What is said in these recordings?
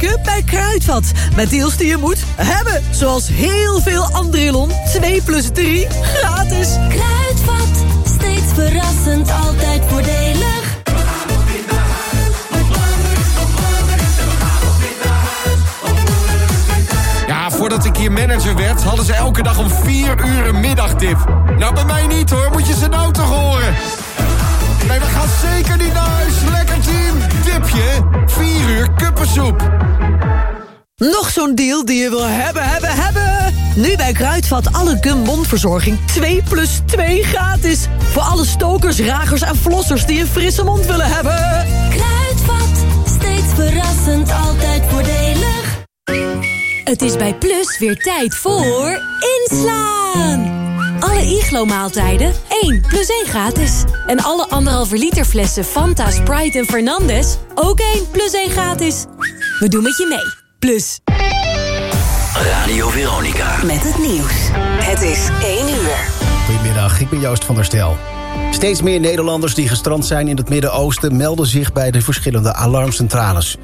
weken bij Kruidvat. Met deals die je moet hebben. Zoals heel veel Andrilon. 2 plus 3 gratis. Kruidvat, steeds verrassend, altijd voordelig. Ja, voordat ik hier manager werd, hadden ze elke dag om 4 uur een middagdip. Nou, bij mij niet hoor, moet je ze nou toch horen. Nee, we gaan zeker niet naar huis. Lekker team. Dipje, 4 uur kuppensoep. Nog zo'n deal die je wil hebben, hebben, hebben. Nu bij Kruidvat alle gum mondverzorging 2 plus 2 gratis. Voor alle stokers, ragers en flossers die een frisse mond willen hebben. Kruidvat, steeds verrassend, altijd voordelig. Het is bij Plus weer tijd voor inslaan. Alle Iglo-maaltijden 1 plus 1 gratis. En alle anderhalve liter flessen Fanta, Sprite en Fernandez ook 1 plus 1 gratis. We doen met je mee. Plus. Radio Veronica. Met het nieuws. Het is 1 uur. Goedemiddag, ik ben Joost van der Stel. Steeds meer Nederlanders die gestrand zijn in het Midden-Oosten... melden zich bij de verschillende alarmcentrales.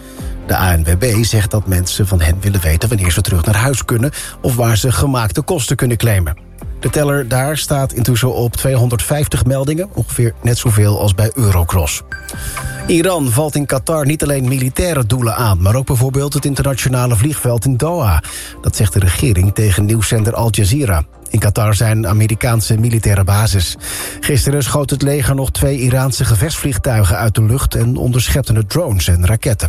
De ANWB zegt dat mensen van hen willen weten... wanneer ze terug naar huis kunnen... of waar ze gemaakte kosten kunnen claimen. De teller daar staat intussen op 250 meldingen... ongeveer net zoveel als bij Eurocross. Iran valt in Qatar niet alleen militaire doelen aan... maar ook bijvoorbeeld het internationale vliegveld in Doha. Dat zegt de regering tegen nieuwszender Al Jazeera. In Qatar zijn Amerikaanse militaire basis. Gisteren schoot het leger nog twee Iraanse gevechtsvliegtuigen uit de lucht... en onderschepte drones en raketten.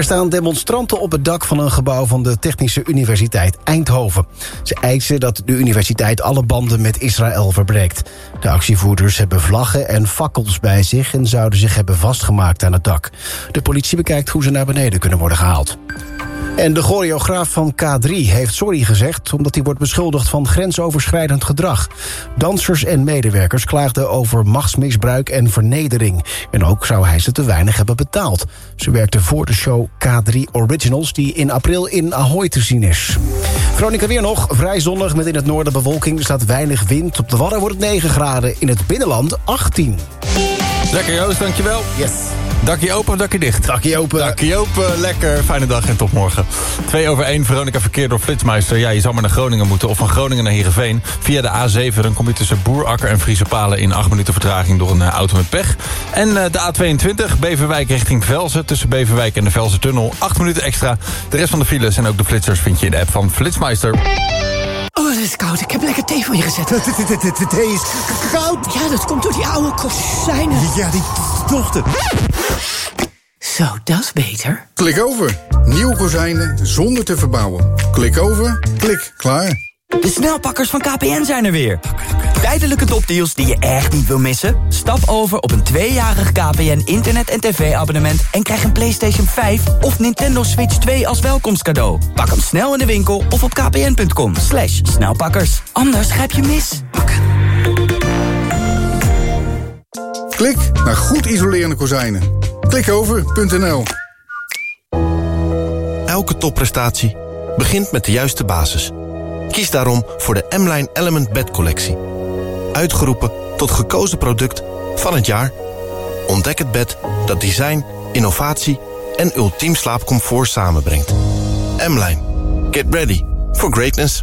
Er staan demonstranten op het dak van een gebouw van de Technische Universiteit Eindhoven. Ze eisen dat de universiteit alle banden met Israël verbreekt. De actievoerders hebben vlaggen en fakkels bij zich... en zouden zich hebben vastgemaakt aan het dak. De politie bekijkt hoe ze naar beneden kunnen worden gehaald. En de choreograaf van K3 heeft sorry gezegd... omdat hij wordt beschuldigd van grensoverschrijdend gedrag. Dansers en medewerkers klaagden over machtsmisbruik en vernedering. En ook zou hij ze te weinig hebben betaald. Ze werkte voor de show K3 Originals... die in april in Ahoy te zien is. Groningen weer nog, vrij zonnig met in het noorden bewolking. Er staat weinig wind. Op de Wadden wordt het 9 graden, in het binnenland 18. Lekker Joost, dankjewel. Yes. Dakje open of dakje dicht? Dakje open. Dakje open, lekker. Fijne dag en tot morgen. 2 over 1, Veronica verkeer door Flitsmeister. Ja, je zou maar naar Groningen moeten of van Groningen naar Heerenveen. Via de A7, dan kom je tussen Boerakker en Friese Palen... in 8 minuten vertraging door een uh, auto met pech. En uh, de A22, Beverwijk richting Velzen. Tussen Beverwijk en de Velzen-tunnel. 8 minuten extra. De rest van de files en ook de flitsers vind je in de app van Flitsmeister. Oh, het is koud. Ik heb lekker thee voor je gezet. De thee is koud. Ja, dat komt door die oude kozijnen. Ja, die dochter. Zo, dat is beter. Klik over. Nieuwe kozijnen zonder te verbouwen. Klik over. Klik. Klaar. De snelpakkers van KPN zijn er weer. Tijdelijke topdeals die je echt niet wil missen? Stap over op een tweejarig KPN internet- en tv-abonnement... en krijg een PlayStation 5 of Nintendo Switch 2 als welkomstcadeau. Pak hem snel in de winkel of op kpn.com. Slash snelpakkers. Anders grijp je mis. Klik naar goed isolerende kozijnen. Klikover.nl Elke topprestatie begint met de juiste basis. Kies daarom voor de M-Line Element Bed Collectie. Uitgeroepen tot gekozen product van het jaar. Ontdek het bed dat design, innovatie en ultiem slaapcomfort samenbrengt. M-Line. Get ready for greatness.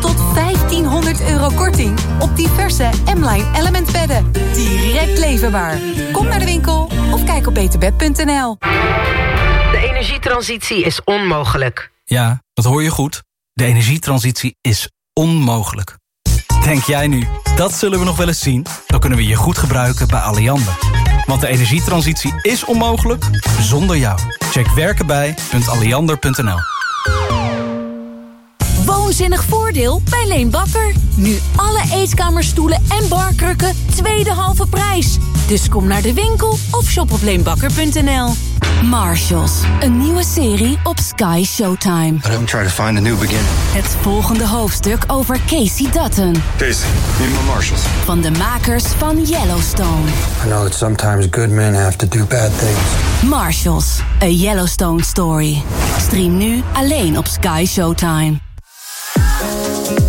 Tot 1500 euro korting op diverse M-Line Element bedden. Direct leverbaar. Kom naar de winkel of kijk op beterbed.nl. De energietransitie is onmogelijk. Ja, dat hoor je goed. De energietransitie is onmogelijk. Denk jij nu, dat zullen we nog wel eens zien? Dan kunnen we je goed gebruiken bij Alliander. Want de energietransitie is onmogelijk zonder jou. Check werkenbij.alliander.nl Woonzinnig voordeel bij Leen Bakker. Nu alle eetkamerstoelen en barkrukken tweede halve prijs. Dus kom naar de winkel of shop op leenbakker.nl. Marshalls, een nieuwe serie op Sky Showtime. But I'm trying to find a new beginning. Het volgende hoofdstuk over Casey Dutton. Casey, need my marshals. Van de makers van Yellowstone. I know that sometimes good men have to do bad things. Marshalls, a Yellowstone story. Stream nu alleen op Sky Showtime.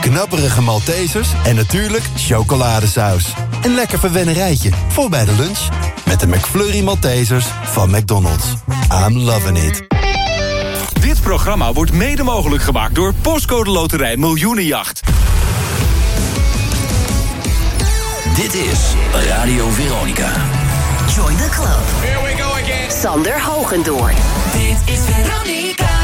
knapperige Maltesers en natuurlijk chocoladesaus. Een lekker verwennerijtje voor bij de lunch. Met de McFlurry Maltesers van McDonald's. I'm loving it. Dit programma wordt mede mogelijk gemaakt door Postcode Loterij Miljoenenjacht. Dit is Radio Veronica. Join the club. Here we go again. Sander Hogendoorn. Dit is Veronica.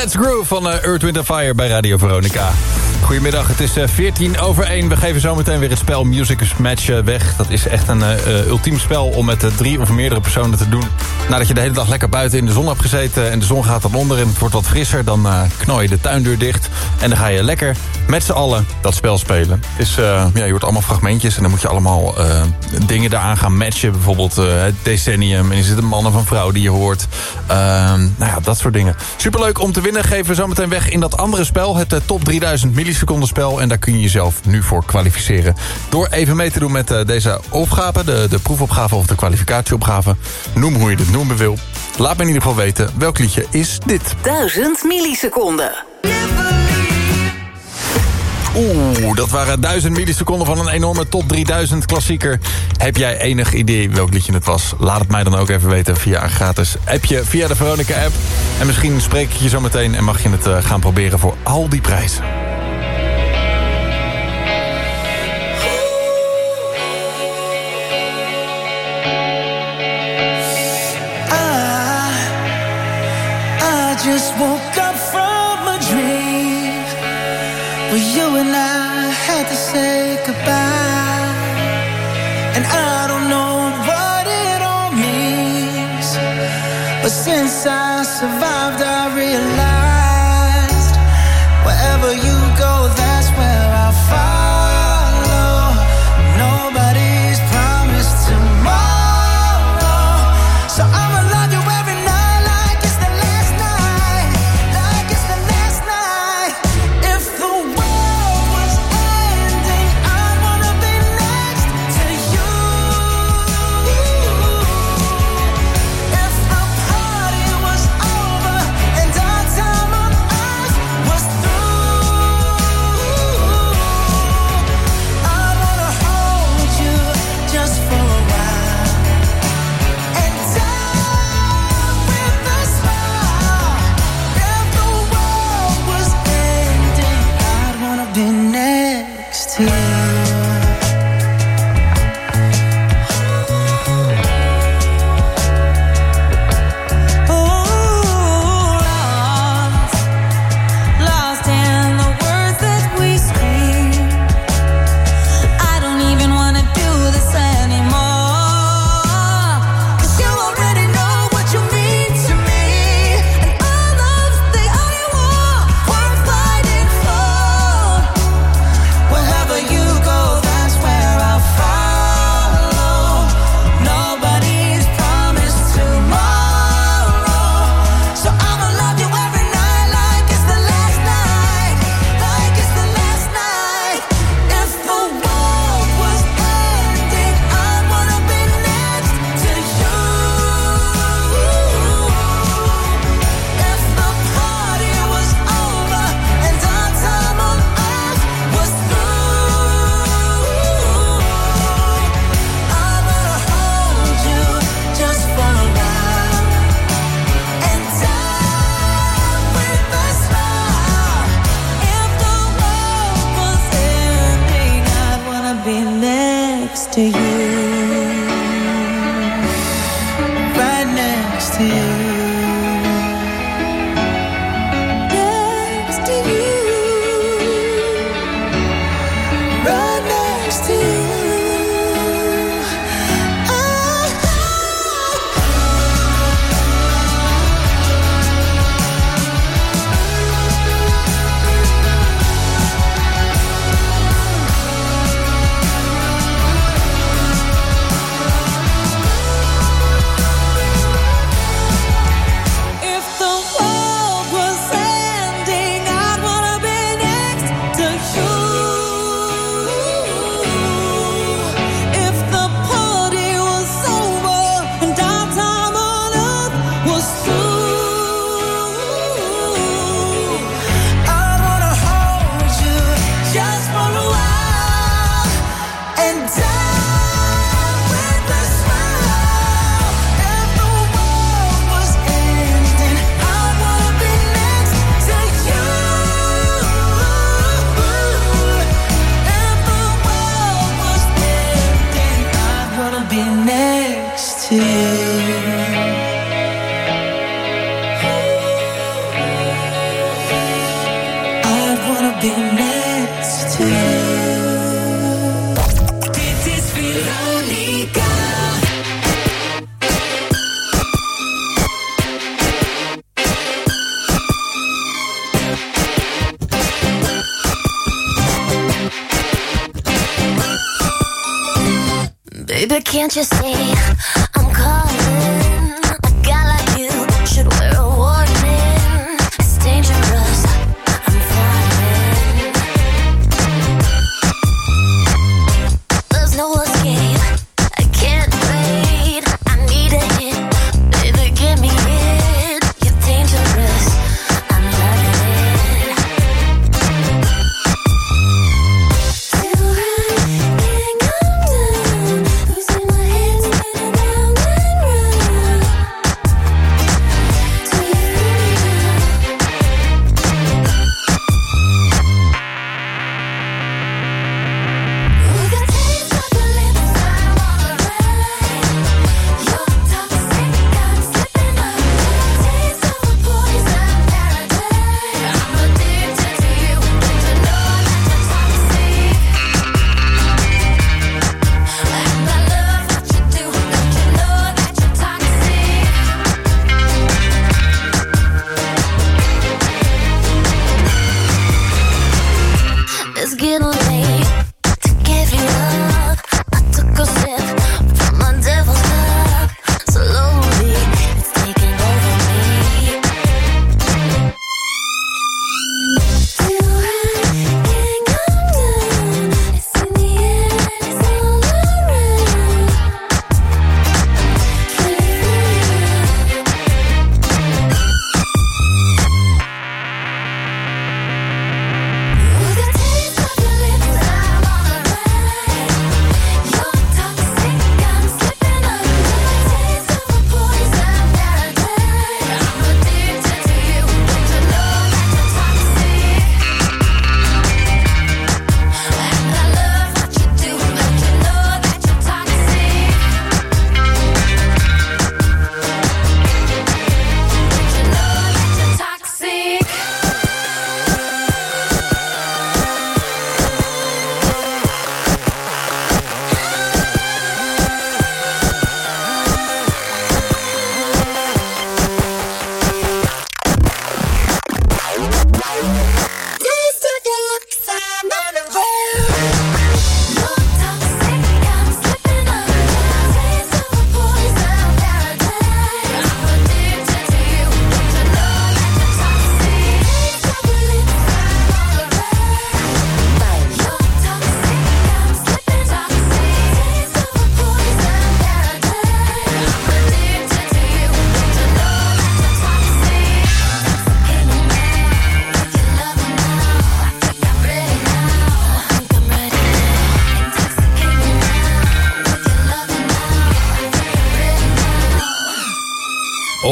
Let's Groove van uh, Earth, Wind Fire bij Radio Veronica. Goedemiddag, het is uh, 14 over 1. We geven zometeen weer het spel Music Match uh, weg. Dat is echt een ultiem spel om met drie of meerdere personen te doen. Nadat je de hele dag lekker buiten in de zon hebt gezeten... en de zon gaat dan onder en het wordt wat frisser... dan knal je de tuindeur dicht en dan ga je lekker met z'n allen dat spel spelen. Is, ja, je hoort allemaal fragmentjes en dan moet je allemaal dingen daaraan gaan matchen. Bijvoorbeeld het decennium en is het een man of een vrouw die je hoort. nou ja, dat soort dingen. Superleuk om te winnen. Geven we zometeen weg in dat andere spel. Het top 3000 milliseconden spel. En daar kun je jezelf nu voor kwalificeren. Door even mee te doen met uh, deze opgave. De, de proefopgave of de kwalificatieopgave. Noem hoe je het noemen wil. Laat me in ieder geval weten welk liedje is dit. 1000 milliseconden. Oeh, dat waren 1000 milliseconden van een enorme top 3000 klassieker. Heb jij enig idee welk liedje het was? Laat het mij dan ook even weten via een gratis appje via de Veronica app. En misschien spreek ik je zo meteen en mag je het uh, gaan proberen voor al die prijzen. Just woke up from a dream where you and I had to say goodbye. And I don't know what it all means, but since I survived, I realized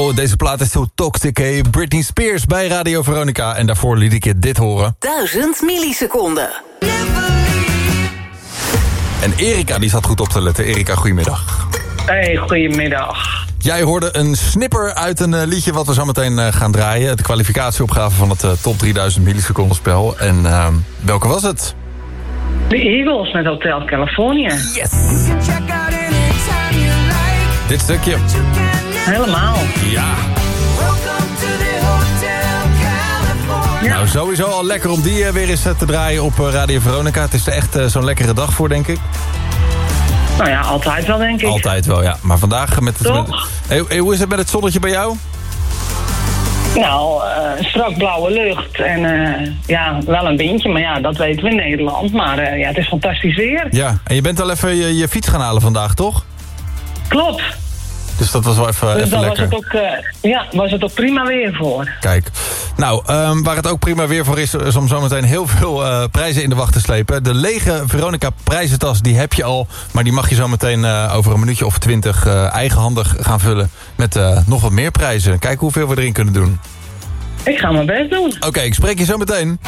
Oh, deze plaat is zo toxic, hè? Britney Spears bij Radio Veronica. En daarvoor liet ik je dit horen. 1000 milliseconden. En Erika die zat goed op te letten. Erika, goedemiddag. Hey, goedemiddag. Jij hoorde een snipper uit een eh, liedje wat we zo meteen eh, gaan draaien. De kwalificatieopgave van het eh, top 3000 milliseconden spel. En ehm, welke was het? De Eagles met Hotel California. Yes! Dit stukje. Helemaal. Ja. Nou, sowieso al lekker om die eh, weer eens eh, te draaien op eh, Radio Veronica. Het is er echt zo'n lekkere dag voor, denk ik. Nou ja, altijd wel, denk ik. Altijd wel, ja. Maar vandaag met het... Met, Hey, hoe is het met het zonnetje bij jou? Nou, strak blauwe lucht en ja, wel een windje, maar ja, dat weten we in Nederland. Maar ja, het is fantastisch weer. Ja, en je bent al even je, je fiets gaan halen vandaag, toch? Klopt. Dus dat was wel even, Dus even dan was lekker. het, ook, eh, ja, was het ook prima weer voor. Kijk. Nou, ehm, waar het ook prima weer voor is... is om zometeen heel veel eh, prijzen in de wacht te slepen. De lege Veronica prijzentas, die heb je al. Maar die mag je zometeen eh over een minuutje of twintig... eigenhandig gaan vullen met nog wat meer prijzen. Kijken hoeveel we erin kunnen doen. Ik ga mijn best doen. Oké, ik spreek je zo meteen.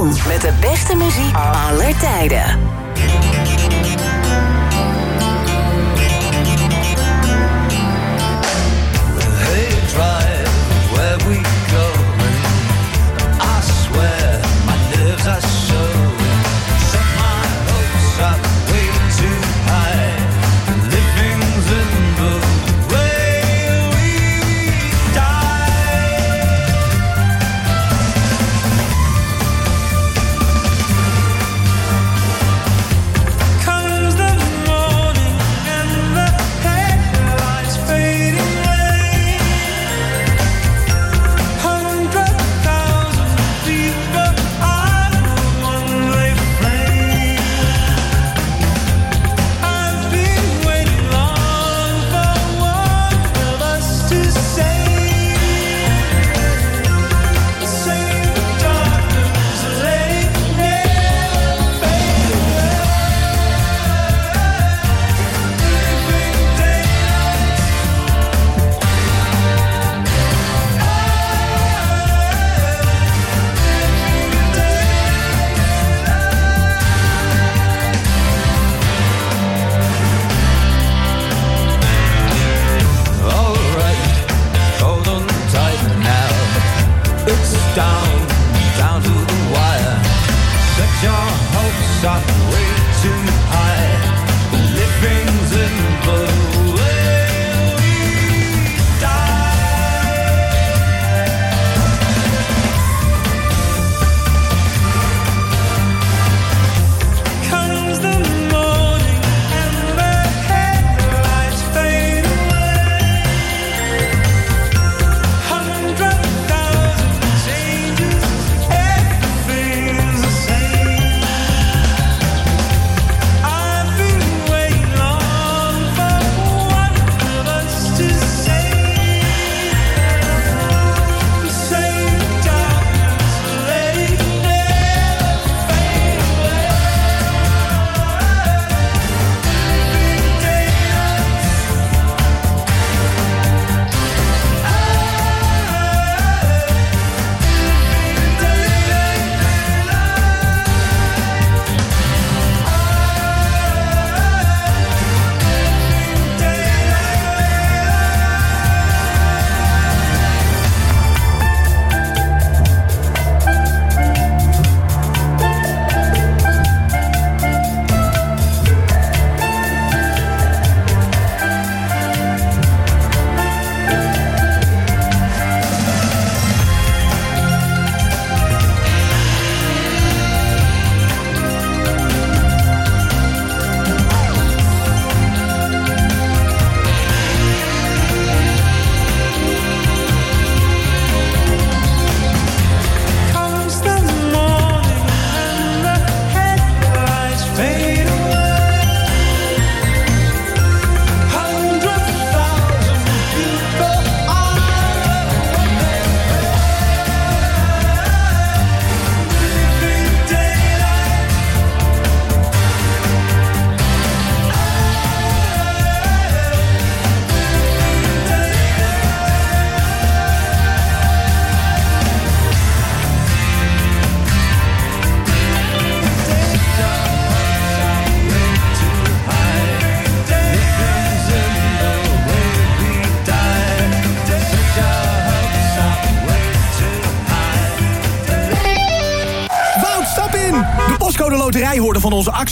Met de beste muziek aller tijden.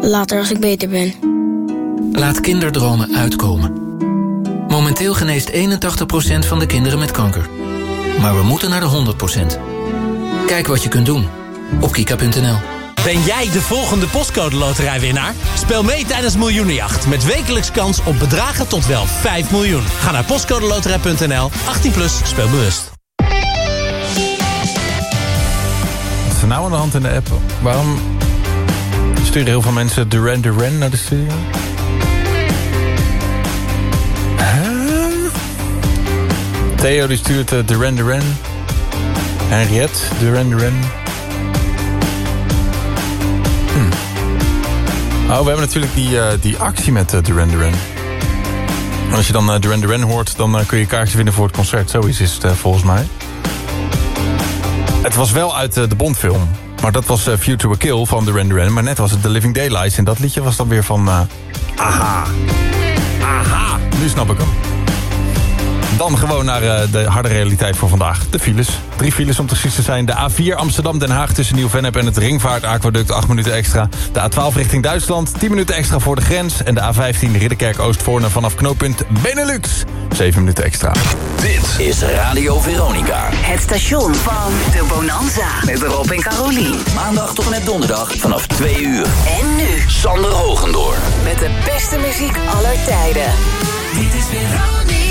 Later als ik beter ben. Laat kinderdromen uitkomen. Momenteel geneest 81% van de kinderen met kanker. Maar we moeten naar de 100%. Kijk wat je kunt doen op kika.nl. Ben jij de volgende postcode loterijwinnaar? Speel mee tijdens Miljoenenjacht met wekelijks kans op bedragen tot wel 5 miljoen. Ga naar postcodeloterij.nl, 18 plus, speel bewust. Wat is er nou aan de hand in de app? Waarom sturen heel veel mensen Duran Duran naar de studio? Theo die stuurt eh, Duran Duran. Henriette Duran Duran. Hm. Oh, we hebben natuurlijk die, eh, die actie met eh, Duran Duran. Als je dan eh, Duran Duran hoort, dan kun je kaartjes winnen voor het concert. Zoiets is het volgens mij. Het was wel uit de Bondfilm. Maar dat was eh, a Kill van Duran Duran. Maar net was het The Living Daylights. En dat liedje was dan weer van... eh, aha. Aha. Nu snap ik hem. Dan gewoon naar eh, de harde realiteit voor vandaag. De files. Drie files om precies te zijn. De A4 Amsterdam-Den Haag tussen Nieuw-Vennep en het Ringvaartaquaduct. 8 minuten extra. De A12 richting Duitsland. 10 minuten extra voor de grens. En de A15 Ridderkerk-Oostvoorne vanaf knooppunt Benelux. 7 minuten extra. Dit is Radio Veronica. Het station van de Bonanza. Met Rob en Carolien. Maandag tot en met donderdag vanaf 2 uur. En nu. Sander Hogendoor. Met de beste muziek aller tijden. Dit is Veronica.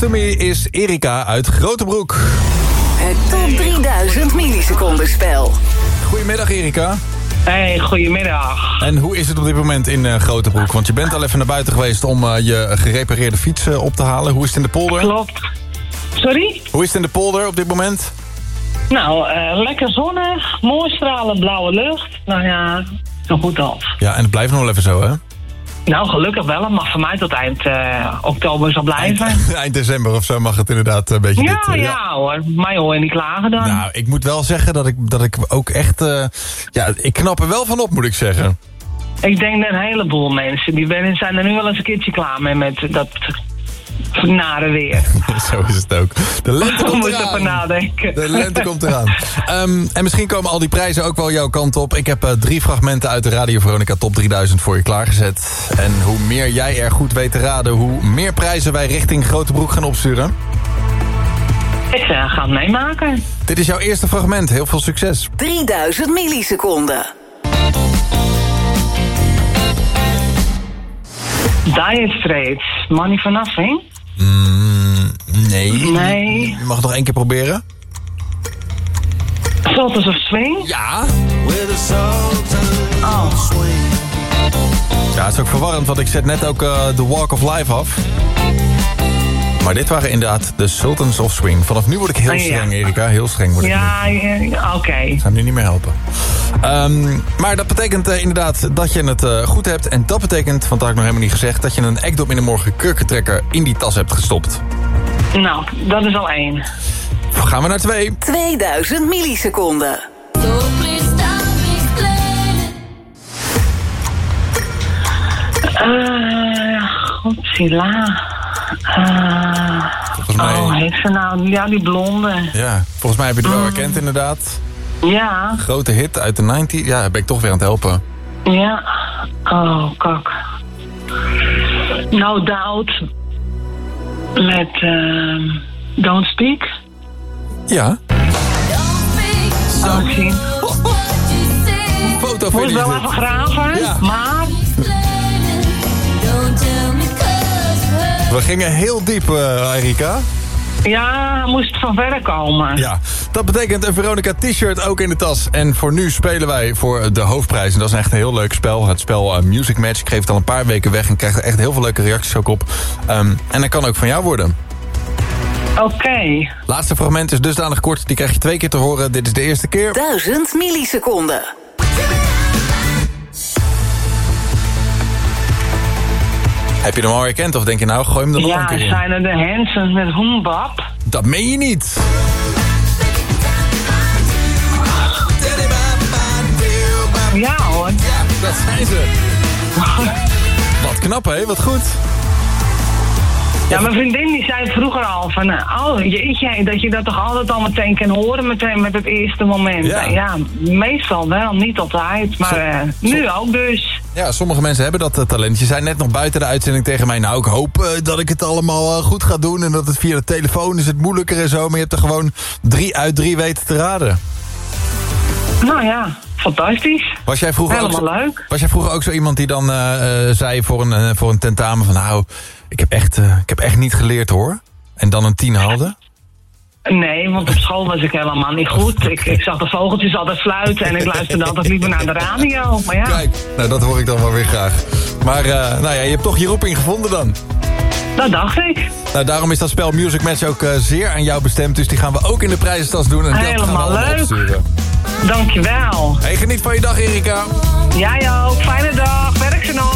Next to me is Erika uit Grotebroek. Het top 3000 milliseconden spel. Goedemiddag Erika. Hey, goedemiddag. En hoe is het op dit moment in eh, Grotebroek? Want je bent al even naar buiten geweest om eh, je gerepareerde fiets eh, op te halen. Hoe is het in de polder? Klopt. Sorry? Hoe is het in de polder op dit moment? Nou, eh, lekker zonnig, mooi stralen blauwe lucht. Nou ja, zo goed als. Ja, en het blijft nog wel even zo, hè? Nou, gelukkig wel. Het mag voor mij tot eind eh, oktober zo blijven. Eind december of zo mag het inderdaad een beetje Ja, dit... eh, ja hoor. Mij hoor je niet klagen dan. Nou, ik moet wel zeggen dat ik, dat ik ook echt... eh, ja, ik knap er wel van op, moet ik zeggen. Ik denk dat een heleboel mensen, die zijn er nu wel eens een keertje klaar mee met dat nare weer. Zo is het ook. De lente komt moet eraan. nadenken. De lente komt eraan. Ehm, en misschien komen al die prijzen ook wel jouw kant op. Ik heb eh, drie fragmenten uit de Radio Veronica Top 3000 voor je klaargezet. En hoe meer jij er goed weet te raden... hoe meer prijzen wij richting Grotebroek gaan opsturen. Ik eh, ga het meemaken. Dit is jouw eerste fragment. Heel veel succes. 3000 milliseconden. Dire Straits, Money for Nothing. Mm, nee. Nee. Je mag het nog één keer proberen. Sultans of Swing. Ja. Oh. Ja, het is ook verwarrend, want ik zet net ook eh, de Walk of Life af. Maar dit waren inderdaad de Sultans of Swing. Vanaf nu word ik heel ja. streng, Erika. Heel streng word ik. Ja, oké. Ik ga nu niet meer helpen. Ehm, maar dat betekent eh, inderdaad dat je het eh, goed hebt. En dat betekent, want dat had ik nog helemaal niet gezegd... dat je een Ekdom in de morgen kurkentrekker in die tas hebt gestopt. Nou, dat is al één. Gaan we naar twee. 2000 milliseconden. Eh, Godzilla. Volgens mij, Oh, heet ze nou? Ja, die blonde. ja, volgens mij heb je het wel herkend inderdaad. Ja, Grote hit uit de 90 Ja, ben ik toch weer aan het helpen. ja. Oh, kak. No Doubt. Met ehm Don't Speak. Ja. Oh, zien. Foto Moet wel even graven, Ja. maar... We gingen heel diep, eh, Erika. Ja, moest van verder komen. Ja, dat betekent een Veronica t-shirt ook in de tas. En voor nu spelen wij voor de hoofdprijs. En dat is echt een heel leuk spel. Het spel eh, Music Match. Ik geef het al een paar weken weg en krijg er echt heel veel leuke reacties ook op. Ehm, en dat kan ook van jou worden. Oké. Laatste fragment is dusdanig kort. Die krijg je twee keer te horen. Dit is de eerste keer. 1000 milliseconden. Heb je hem al herkend of denk je nou, gooi hem er nog een Ja, keer in? zijn er de Hansons met Hoembap? Dat meen je niet. Ja hoor. Dat zijn ze. Wat knap, hè? Wat goed. Ja, mijn vriendin die zei vroeger al van, oh jeetje, dat je dat toch altijd al meteen kan horen meteen met het eerste moment. Ja. Ja, meestal wel, niet altijd, maar eh, nu ook dus. Ja, sommige mensen hebben dat eh, talent. Je zei net nog buiten de uitzending tegen mij... nou, ik hoop eh, dat ik het allemaal eh, goed ga doen... en dat het via de telefoon is het moeilijker en zo... maar je hebt er gewoon drie uit drie weten te raden. Nou ja, fantastisch. Was jij vroeger, ook Helemaal zo, leuk. Was jij vroeger ook zo iemand die dan zei voor een, voor een tentamen... van nou, ik heb, echt, ik heb echt niet geleerd hoor. En dan een tien haalde? Nee, want op school was ik helemaal niet goed. Ik, ik zag de vogeltjes altijd fluiten en ik luisterde altijd liever naar de radio. Maar ja, Kijk, nou dat hoor ik dan wel weer graag. Maar eh, nou ja, je hebt toch je roeping gevonden dan. dat dacht ik. Nou, daarom is dat spel Music Match ook eh, zeer aan jou bestemd. Dus die gaan we ook in de prijzentas doen. En dat gaan we Helemaal leuk. opsturen. Dankjewel. Hey, geniet van je dag, Erika. Jij ook. Fijne dag. Werk ze nog.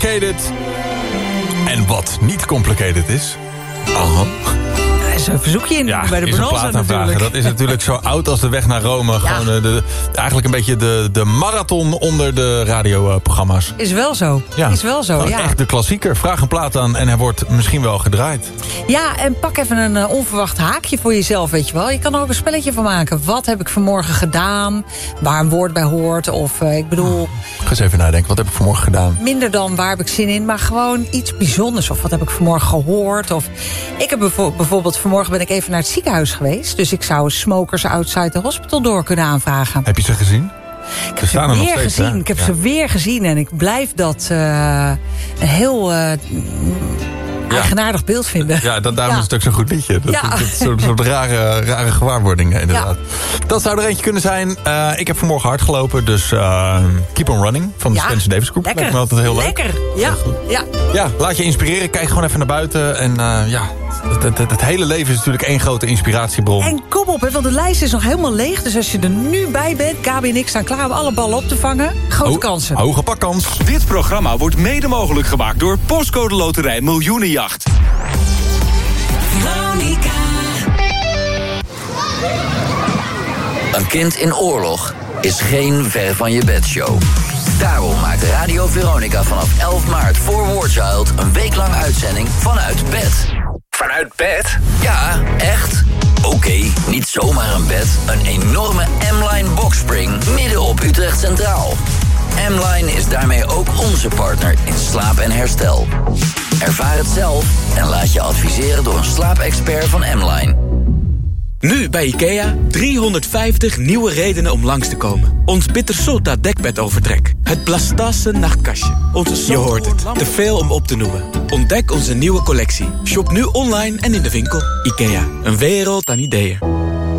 Complicated. En wat niet complicated is... Aha. Is een verzoekje in Ja, bij de Bonanza plaat aanvragen. natuurlijk. Dat is natuurlijk zo oud als de weg naar Rome. Gewoon eh, de, eigenlijk een beetje de, de marathon onder de radioprogramma's. Is wel zo. Is wel zo, Gewoon ja. Echt de klassieker. Vraag een plaat aan en hij wordt misschien wel gedraaid. Ja, en pak even een eh, onverwacht haakje voor jezelf, weet je wel. Je kan er ook een spelletje van maken. Wat heb ik vanmorgen gedaan? Waar een woord bij hoort? Of eh, ik bedoel, Ga eens even nadenken. Wat heb ik vanmorgen gedaan? minder dan waar heb ik zin in, maar gewoon iets bijzonders. Of wat heb ik vanmorgen gehoord? Of ik heb bijvo- bijvoorbeeld vanmorgen ben ik even naar het ziekenhuis geweest. Dus ik zou Smokers Outside the Hospital door kunnen aanvragen. Heb je ze gezien? Ik heb ze weer gezien. Ik heb ze weer gezien en ik blijf dat eh, heel eh, eigenaardig beeld vinden. Ja, dat, daarom is het ook zo'n goed liedje. Dat, Ja. dat, dat soort, soort rare, rare gewaarwordingen, inderdaad. Dat zou er eentje kunnen zijn. Eh, ik heb vanmorgen hard gelopen, dus eh, Keep on Running van de Spencer Davis Groep. Lekker. Lijkt me altijd heel leuk. Lekker. Ja. ja. Ja, laat je inspireren. Kijk gewoon even naar buiten. En eh, ja, het, het, hele leven is natuurlijk één grote inspiratiebron. En kom op, hè, want de lijst is nog helemaal leeg. Dus als je er nu bij bent, Gabi en ik staan klaar om alle ballen op te vangen. Grote kansen. Hoge pakkans. Dit programma wordt mede mogelijk gemaakt door Postcode Loterij Miljoenenjacht. Een kind in oorlog is geen ver van je bedshow. Daarom maakt Radio Veronica vanaf 11 maart voor War Child... een weeklang uitzending vanuit bed. Vanuit bed? Ja, echt. Oké, niet zomaar een bed. Een enorme M-Line boxspring midden op Utrecht Centraal. M-Line is daarmee ook onze partner in slaap en herstel. Ervaar het zelf en laat je adviseren door een slaapexpert van M-Line. Nu bij IKEA 350 nieuwe redenen om langs te komen. Ons Bittersota dekbedovertrek. Het Blastasse nachtkastje. Onze Je hoort het, te veel om op te noemen. Ontdek onze nieuwe collectie. Shop nu online en in de winkel. IKEA, een wereld aan ideeën.